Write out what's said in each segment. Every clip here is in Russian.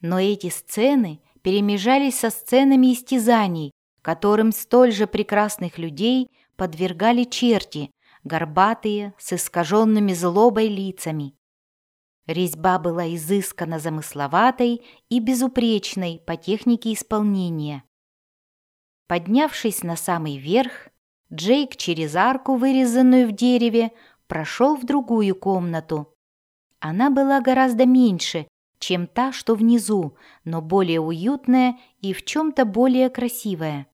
Но эти сцены перемежались со сценами истязаний, которым столь же прекрасных людей подвергали черти, горбатые, с искаженными злобой лицами. Резьба была изысканно замысловатой и безупречной по технике исполнения. Поднявшись на самый верх, Джейк через арку, вырезанную в дереве, прошел в другую комнату. Она была гораздо меньше, чем та, что внизу, но более уютная и в чем-то более красивая.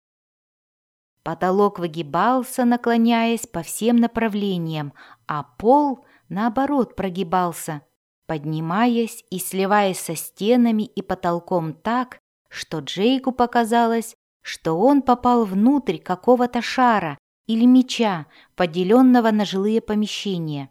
Потолок выгибался, наклоняясь по всем направлениям, а пол, наоборот, прогибался, поднимаясь и сливаясь со стенами и потолком так, что Джейку показалось, что он попал внутрь какого-то шара или меча, поделенного на жилые помещения.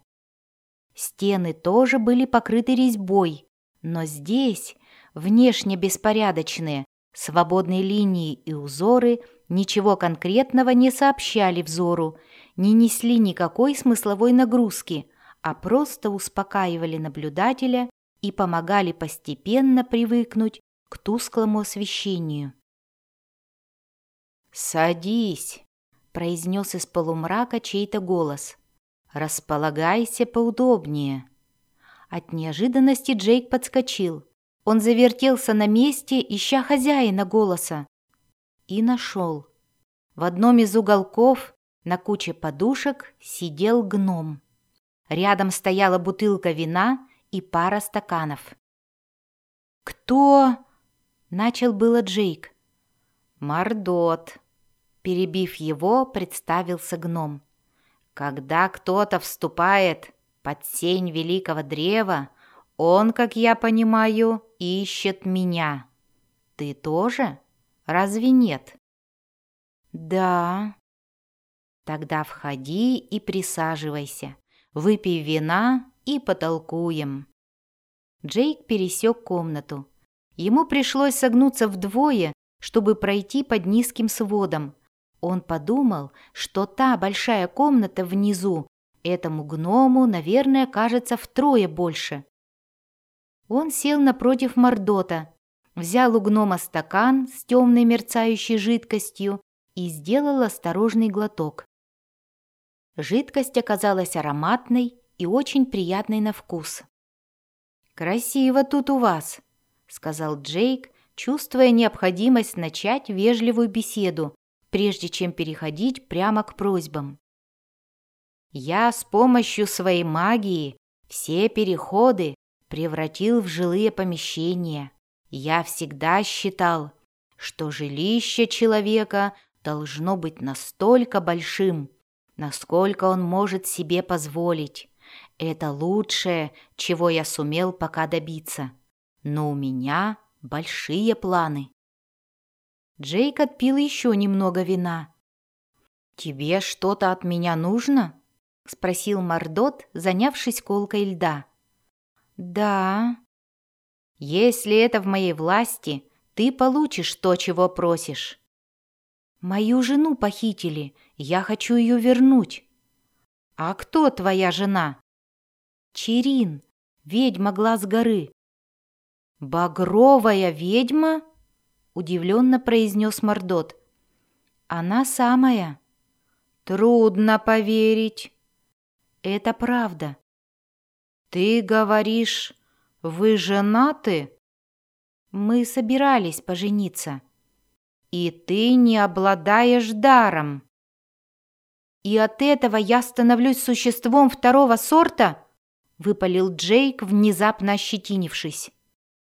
Стены тоже были покрыты резьбой, но здесь, внешне беспорядочные, свободные линии и узоры ничего конкретного не сообщали взору, не несли никакой смысловой нагрузки, а просто успокаивали наблюдателя и помогали постепенно привыкнуть к тусклому освещению. «Садись!» — произнес из полумрака чей-то голос. «Располагайся поудобнее». От неожиданности Джейк подскочил. Он завертелся на месте, ища хозяина голоса. И нашел. В одном из уголков на куче подушек сидел гном. Рядом стояла бутылка вина и пара стаканов. «Кто?» — начал было Джейк. «Мордот», Перебив его, представился гном. «Когда кто-то вступает под сень великого древа, он, как я понимаю, ищет меня. Ты тоже? Разве нет?» «Да». «Тогда входи и присаживайся, выпей вина и потолкуем». Джейк пересек комнату. Ему пришлось согнуться вдвое, чтобы пройти под низким сводом, он подумал, что та большая комната внизу этому гному, наверное, кажется втрое больше. Он сел напротив Мордота, взял у гнома стакан с темной мерцающей жидкостью и сделал осторожный глоток. Жидкость оказалась ароматной и очень приятной на вкус. «Красиво тут у вас», — сказал Джейк, чувствуя необходимость начать вежливую беседу, прежде чем переходить прямо к просьбам. Я с помощью своей магии все переходы превратил в жилые помещения. Я всегда считал, что жилище человека должно быть настолько большим, насколько он может себе позволить. Это лучшее, чего я сумел пока добиться. Но у меня большие планы. Джейк отпил еще немного вина. «Тебе что-то от меня нужно?» — спросил Мордот, занявшись колкой льда. «Да». «Если это в моей власти, ты получишь то, чего просишь». «Мою жену похитили, я хочу ее вернуть». «А кто твоя жена?» «Черин, ведьма глаз горы». «Багровая ведьма?» удивленно произнес Мордот. «Она самая». «Трудно поверить». «Это правда». «Ты говоришь, вы женаты?» «Мы собирались пожениться». «И ты не обладаешь даром». «И от этого я становлюсь существом второго сорта?» — выпалил Джейк, внезапно ощетинившись.